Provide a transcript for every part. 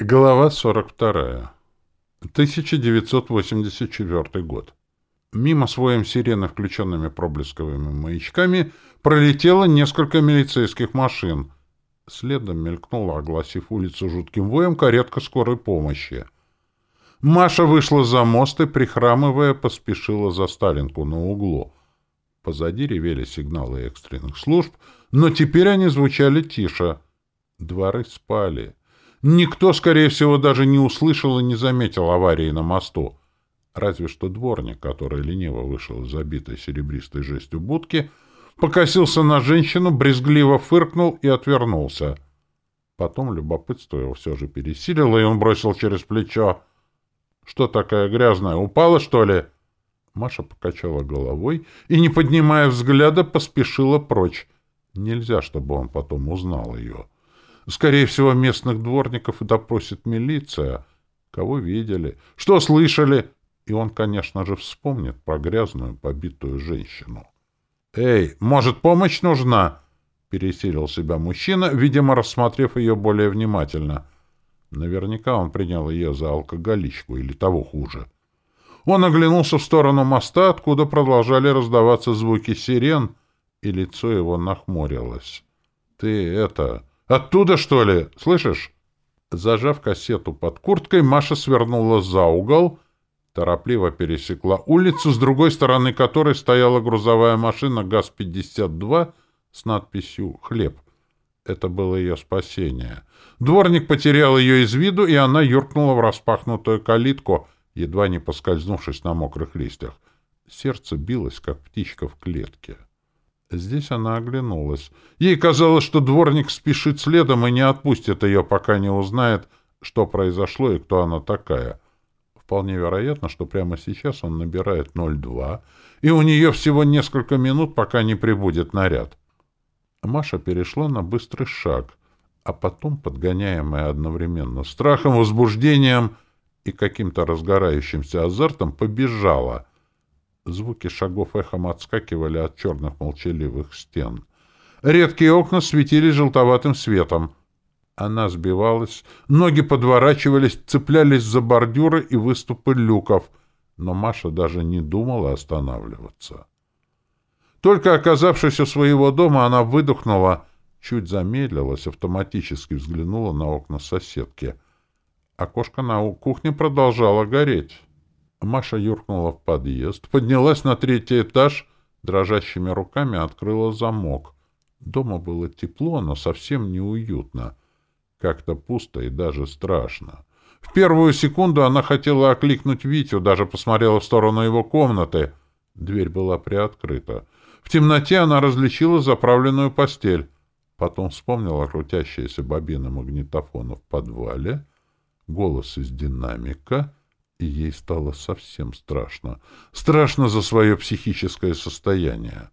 Глава 42. 1984 год. Мимо своим сирены, включенными проблесковыми маячками, пролетело несколько милицейских машин. Следом мелькнула, огласив улицу жутким воем, каретка скорой помощи. Маша вышла за мост и, прихрамывая, поспешила за Сталинку на углу. Позади ревели сигналы экстренных служб, но теперь они звучали тише. Дворы спали. Никто, скорее всего, даже не услышал и не заметил аварии на мосту. Разве что дворник, который лениво вышел из забитой серебристой жестью будки, покосился на женщину, брезгливо фыркнул и отвернулся. Потом любопытство его все же пересилило, и он бросил через плечо. «Что такая грязная? Упала, что ли?» Маша покачала головой и, не поднимая взгляда, поспешила прочь. Нельзя, чтобы он потом узнал ее. Скорее всего, местных дворников допросит милиция. Кого видели? Что слышали? И он, конечно же, вспомнит про грязную, побитую женщину. «Эй, может, помощь нужна?» — пересилил себя мужчина, видимо, рассмотрев ее более внимательно. Наверняка он принял ее за алкоголичку или того хуже. Он оглянулся в сторону моста, откуда продолжали раздаваться звуки сирен, и лицо его нахмурилось. «Ты это...» Оттуда, что ли? Слышишь? Зажав кассету под курткой, Маша свернула за угол, торопливо пересекла улицу, с другой стороны которой стояла грузовая машина ГАЗ-52 с надписью «Хлеб». Это было ее спасение. Дворник потерял ее из виду, и она юркнула в распахнутую калитку, едва не поскользнувшись на мокрых листьях. Сердце билось, как птичка в клетке. Здесь она оглянулась. Ей казалось, что дворник спешит следом и не отпустит ее, пока не узнает, что произошло и кто она такая. Вполне вероятно, что прямо сейчас он набирает 02, и у нее всего несколько минут, пока не прибудет наряд. Маша перешла на быстрый шаг, а потом, подгоняемая одновременно страхом, возбуждением и каким-то разгорающимся азартом, побежала — Звуки шагов эхом отскакивали от черных молчаливых стен. Редкие окна светили желтоватым светом. Она сбивалась, ноги подворачивались, цеплялись за бордюры и выступы люков, но Маша даже не думала останавливаться. Только оказавшись у своего дома, она выдохнула, чуть замедлилась, автоматически взглянула на окна соседки. Окошко на кухне продолжало гореть. Маша юркнула в подъезд, поднялась на третий этаж, дрожащими руками открыла замок. Дома было тепло, но совсем неуютно. Как-то пусто и даже страшно. В первую секунду она хотела окликнуть Витю, даже посмотрела в сторону его комнаты. Дверь была приоткрыта. В темноте она различила заправленную постель. Потом вспомнила крутящиеся бобины магнитофона в подвале, голос из динамика — и ей стало совсем страшно. Страшно за свое психическое состояние.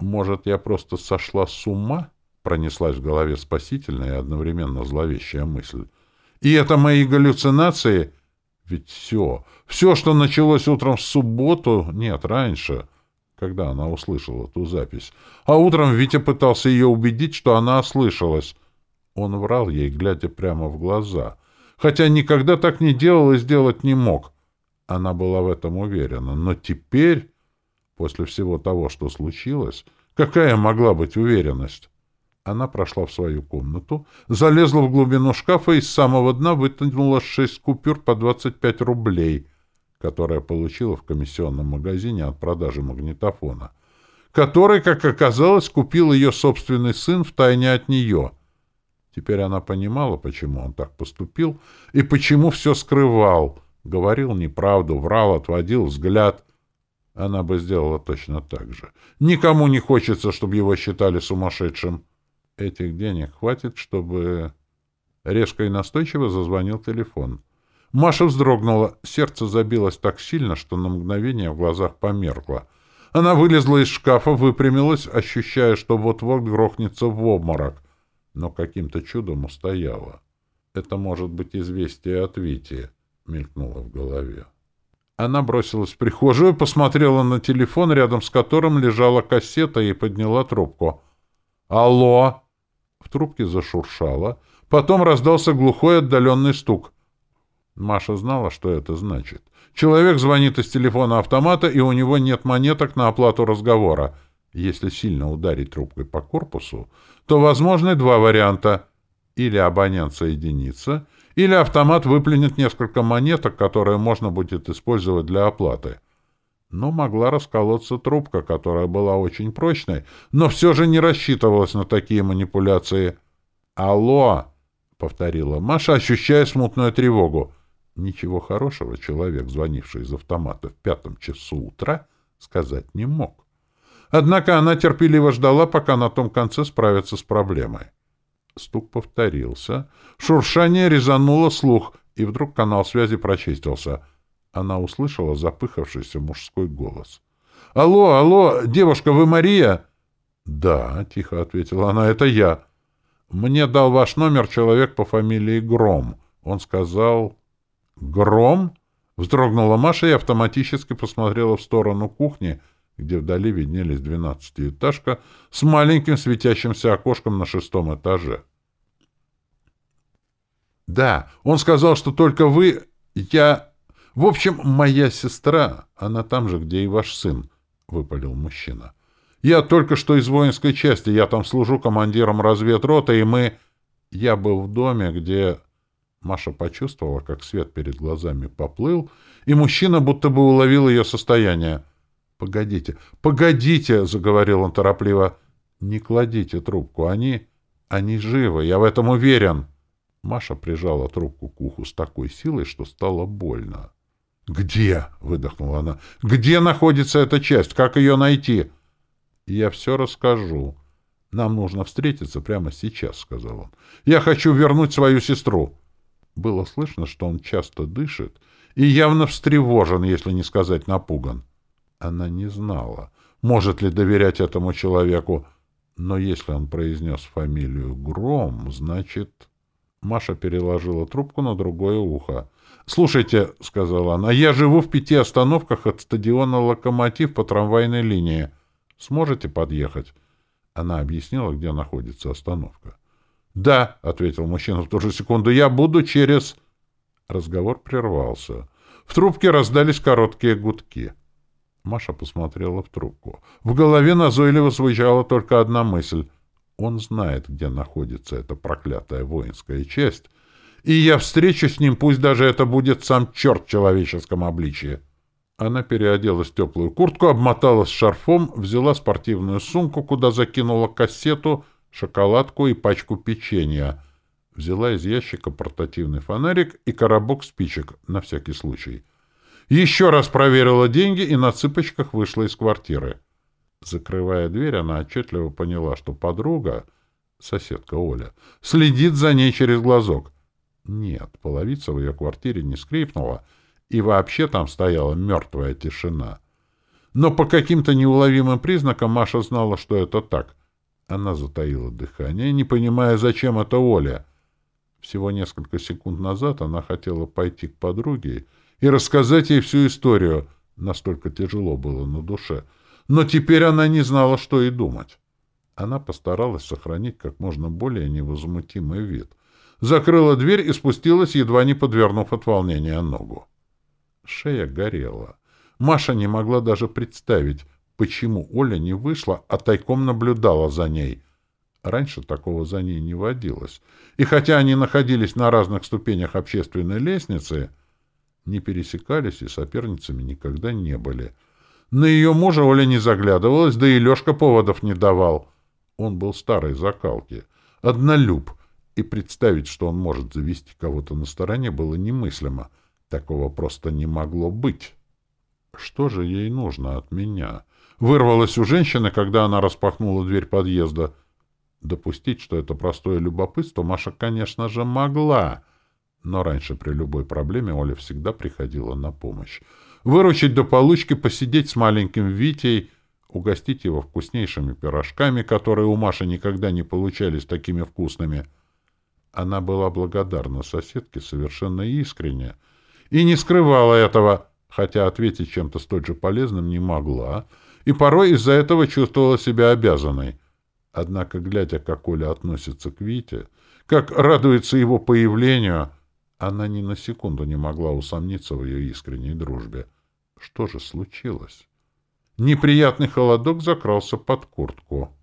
«Может, я просто сошла с ума?» — пронеслась в голове спасительная и одновременно зловещая мысль. «И это мои галлюцинации?» Ведь все, все, что началось утром в субботу, нет, раньше, когда она услышала ту запись. А утром Витя пытался ее убедить, что она ослышалась. Он врал ей, глядя прямо в глаза — хотя никогда так не делал и сделать не мог. Она была в этом уверена. Но теперь, после всего того, что случилось, какая могла быть уверенность? Она прошла в свою комнату, залезла в глубину шкафа и с самого дна вытянула шесть купюр по 25 рублей, которые получила в комиссионном магазине от продажи магнитофона, который, как оказалось, купил ее собственный сын втайне от нее — Теперь она понимала, почему он так поступил и почему все скрывал. Говорил неправду, врал, отводил взгляд. Она бы сделала точно так же. Никому не хочется, чтобы его считали сумасшедшим. Этих денег хватит, чтобы... Резко и настойчиво зазвонил телефон. Маша вздрогнула. Сердце забилось так сильно, что на мгновение в глазах померкло. Она вылезла из шкафа, выпрямилась, ощущая, что вот-вот грохнется в обморок но каким-то чудом устояла. «Это может быть известие от Вити», — мелькнуло в голове. Она бросилась в прихожую, посмотрела на телефон, рядом с которым лежала кассета, и подняла трубку. «Алло!» В трубке зашуршало. Потом раздался глухой отдаленный стук. Маша знала, что это значит. Человек звонит из телефона автомата, и у него нет монеток на оплату разговора. Если сильно ударить трубкой по корпусу, то возможны два варианта. Или абонент соединится, или автомат выплюнет несколько монеток, которые можно будет использовать для оплаты. Но могла расколоться трубка, которая была очень прочной, но все же не рассчитывалась на такие манипуляции. «Алло!» — повторила Маша, ощущая смутную тревогу. Ничего хорошего человек, звонивший из автомата в пятом часу утра, сказать не мог. Однако она терпеливо ждала, пока на том конце справятся с проблемой. Стук повторился. Шуршание резануло слух, и вдруг канал связи прочистился. Она услышала запыхавшийся мужской голос. «Алло, алло, девушка, вы Мария?» «Да», — тихо ответила она, — «это я». «Мне дал ваш номер человек по фамилии Гром. Он сказал...» «Гром?» — вздрогнула Маша и автоматически посмотрела в сторону кухни, где вдали виднелись двенадцатиэтажка с маленьким светящимся окошком на шестом этаже. «Да, он сказал, что только вы... Я... В общем, моя сестра, она там же, где и ваш сын», — выпалил мужчина. «Я только что из воинской части, я там служу командиром разведроты, и мы... Я был в доме, где...» Маша почувствовала, как свет перед глазами поплыл, и мужчина будто бы уловил ее состояние. «Погодите, погодите!» — заговорил он торопливо. «Не кладите трубку, они... они живы, я в этом уверен!» Маша прижала трубку к уху с такой силой, что стало больно. «Где?» — выдохнула она. «Где находится эта часть? Как ее найти?» «Я все расскажу. Нам нужно встретиться прямо сейчас», — сказал он. «Я хочу вернуть свою сестру». Было слышно, что он часто дышит и явно встревожен, если не сказать напуган. Она не знала, может ли доверять этому человеку, но если он произнес фамилию Гром, значит... Маша переложила трубку на другое ухо. «Слушайте», — сказала она, — «я живу в пяти остановках от стадиона «Локомотив» по трамвайной линии. Сможете подъехать?» Она объяснила, где находится остановка. «Да», — ответил мужчина в ту же секунду, — «я буду через...» Разговор прервался. В трубке раздались короткие гудки. Маша посмотрела в трубку. В голове назойливо звучала только одна мысль. Он знает, где находится эта проклятая воинская часть, и я встречу с ним, пусть даже это будет сам черт в человеческом обличье. Она переоделась в теплую куртку, обмоталась шарфом, взяла спортивную сумку, куда закинула кассету — шоколадку и пачку печенья. Взяла из ящика портативный фонарик и коробок спичек, на всякий случай. Еще раз проверила деньги и на цыпочках вышла из квартиры. Закрывая дверь, она отчетливо поняла, что подруга, соседка Оля, следит за ней через глазок. Нет, половица в ее квартире не скрипнула, и вообще там стояла мертвая тишина. Но по каким-то неуловимым признакам Маша знала, что это так — она затаила дыхание, не понимая, зачем это Оля. Всего несколько секунд назад она хотела пойти к подруге и рассказать ей всю историю, настолько тяжело было на душе. Но теперь она не знала, что и думать. Она постаралась сохранить как можно более невозмутимый вид. Закрыла дверь и спустилась, едва не подвернув от волнения ногу. Шея горела. Маша не могла даже представить, почему Оля не вышла, а тайком наблюдала за ней. Раньше такого за ней не водилось. И хотя они находились на разных ступенях общественной лестницы, не пересекались и соперницами никогда не были. На ее мужа Оля не заглядывалась, да и Лешка поводов не давал. Он был старой закалки, однолюб, и представить, что он может завести кого-то на стороне, было немыслимо. Такого просто не могло быть. Что же ей нужно от меня? Вырвалось у женщины, когда она распахнула дверь подъезда. Допустить, что это простое любопытство, Маша, конечно же, могла. Но раньше при любой проблеме Оля всегда приходила на помощь. Выручить до получки, посидеть с маленьким Витей, угостить его вкуснейшими пирожками, которые у Маши никогда не получались такими вкусными. Она была благодарна соседке совершенно искренне и не скрывала этого, хотя ответить чем-то столь же полезным не могла — и порой из-за этого чувствовала себя обязанной. Однако, глядя, как Оля относится к Вите, как радуется его появлению. Она ни на секунду не могла усомниться в ее искренней дружбе. Что же случилось? Неприятный холодок закрался под куртку.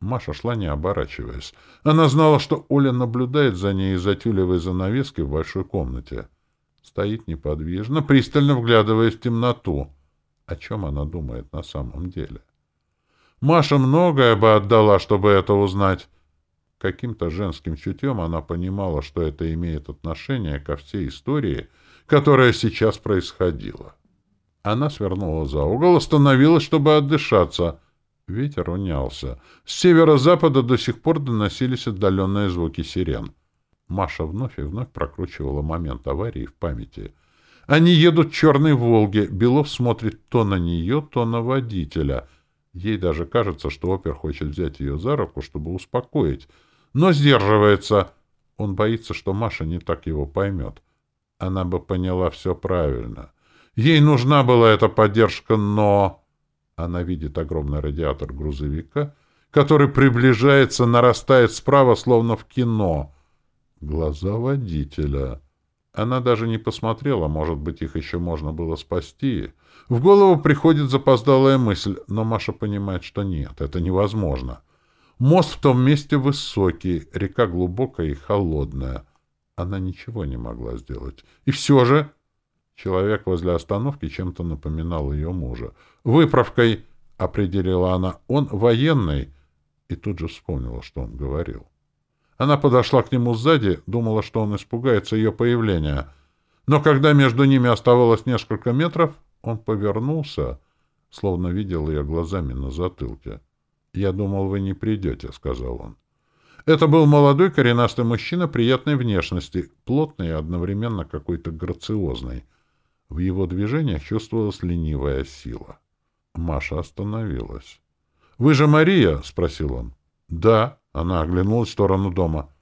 Маша шла, не оборачиваясь. Она знала, что Оля наблюдает за ней из-за тюлевой занавески в большой комнате. Стоит неподвижно, пристально вглядываясь в темноту. О чем она думает на самом деле? Маша многое бы отдала, чтобы это узнать. Каким-то женским чутьем она понимала, что это имеет отношение ко всей истории, которая сейчас происходила. Она свернула за угол, остановилась, чтобы отдышаться. Ветер унялся. С северо-запада до сих пор доносились отдаленные звуки сирен. Маша вновь и вновь прокручивала момент аварии в памяти. Они едут в черной «Волге». Белов смотрит то на нее, то на водителя. Ей даже кажется, что опер хочет взять ее за руку, чтобы успокоить. Но сдерживается. Он боится, что Маша не так его поймет. Она бы поняла все правильно. Ей нужна была эта поддержка, но... Она видит огромный радиатор грузовика, который приближается, нарастает справа, словно в кино. Глаза водителя. Она даже не посмотрела, может быть, их еще можно было спасти. В голову приходит запоздалая мысль, но Маша понимает, что нет, это невозможно. Мост в том месте высокий, река глубокая и холодная. Она ничего не могла сделать. И все же Человек возле остановки чем-то напоминал ее мужа. «Выправкой!» — определила она. «Он военный!» И тут же вспомнила, что он говорил. Она подошла к нему сзади, думала, что он испугается ее появления. Но когда между ними оставалось несколько метров, он повернулся, словно видел ее глазами на затылке. «Я думал, вы не придете», — сказал он. Это был молодой коренастый мужчина приятной внешности, плотный и одновременно какой-то грациозный — в его движениях чувствовалась ленивая сила. Маша остановилась. «Вы же Мария?» — спросил он. «Да». Она оглянулась в сторону дома.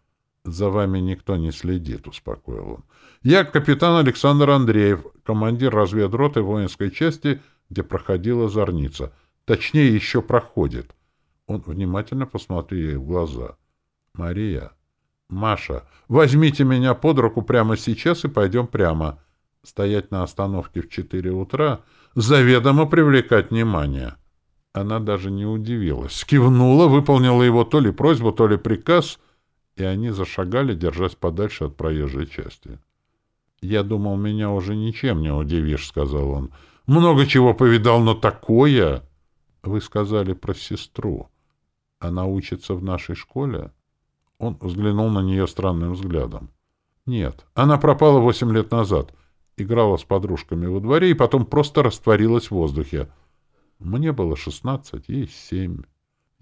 «За вами никто не следит», — успокоил он. «Я капитан Александр Андреев, командир разведроты воинской части, где проходила зорница. Точнее, еще проходит». Он внимательно посмотрел ей в глаза. «Мария, Маша, возьмите меня под руку прямо сейчас и пойдем прямо. Стоять на остановке в четыре утра — заведомо привлекать внимание. Она даже не удивилась. Кивнула, выполнила его то ли просьбу, то ли приказ, и они зашагали, держась подальше от проезжей части. «Я думал, меня уже ничем не удивишь», — сказал он. «Много чего повидал, но такое...» «Вы сказали про сестру. Она учится в нашей школе?» Он взглянул на нее странным взглядом. «Нет, она пропала восемь лет назад играла с подружками во дворе и потом просто растворилась в воздухе. Мне было шестнадцать, ей семь.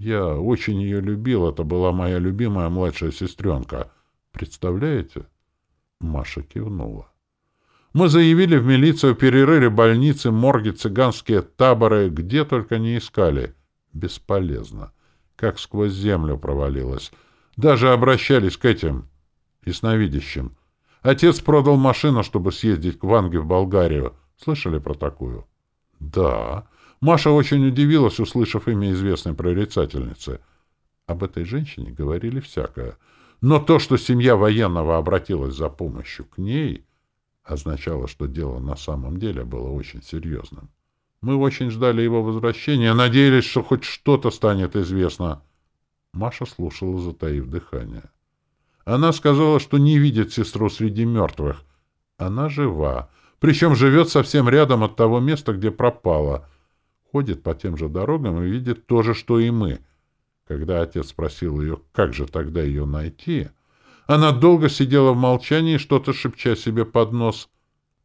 Я очень ее любил, это была моя любимая младшая сестренка. Представляете? Маша кивнула. Мы заявили в милицию, перерыли больницы, морги, цыганские таборы, где только не искали. Бесполезно. Как сквозь землю провалилось. Даже обращались к этим ясновидящим. Отец продал машину, чтобы съездить к Ванге в Болгарию. Слышали про такую? Да. Маша очень удивилась, услышав имя известной прорицательницы. Об этой женщине говорили всякое. Но то, что семья военного обратилась за помощью к ней, означало, что дело на самом деле было очень серьезным. Мы очень ждали его возвращения, надеялись, что хоть что-то станет известно. Маша слушала, затаив дыхание. Она сказала, что не видит сестру среди мертвых. Она жива, причем живет совсем рядом от того места, где пропала. Ходит по тем же дорогам и видит то же, что и мы. Когда отец спросил ее, как же тогда ее найти, она долго сидела в молчании, что-то шепча себе под нос,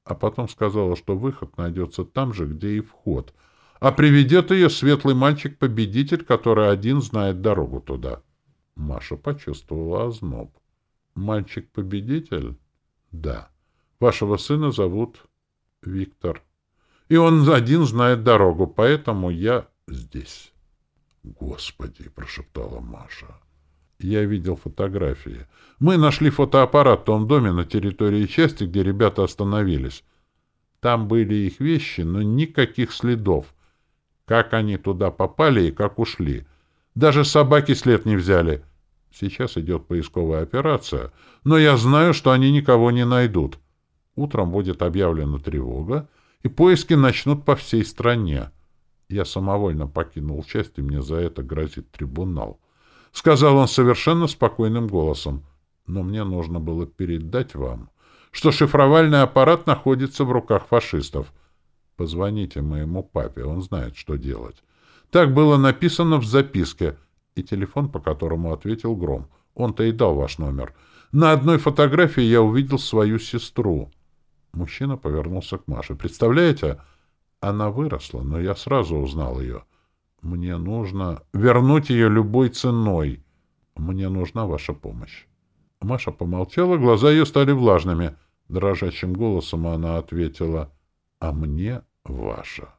а потом сказала, что выход найдется там же, где и вход, а приведет ее светлый мальчик-победитель, который один знает дорогу туда. Маша почувствовала озноб. Мальчик-победитель? Да. Вашего сына зовут Виктор. И он один знает дорогу, поэтому я здесь. Господи, прошептала Маша. Я видел фотографии. Мы нашли фотоаппарат в том доме на территории части, где ребята остановились. Там были их вещи, но никаких следов. Как они туда попали и как ушли. Даже собаки след не взяли. Сейчас идет поисковая операция, но я знаю, что они никого не найдут. Утром будет объявлена тревога, и поиски начнут по всей стране. Я самовольно покинул часть, и мне за это грозит трибунал. Сказал он совершенно спокойным голосом. Но мне нужно было передать вам, что шифровальный аппарат находится в руках фашистов. Позвоните моему папе, он знает, что делать. Так было написано в записке, и телефон, по которому ответил Гром. Он-то и дал ваш номер. На одной фотографии я увидел свою сестру. Мужчина повернулся к Маше. Представляете, она выросла, но я сразу узнал ее. Мне нужно вернуть ее любой ценой. Мне нужна ваша помощь. Маша помолчала, глаза ее стали влажными. Дрожащим голосом она ответила, «А мне ваша».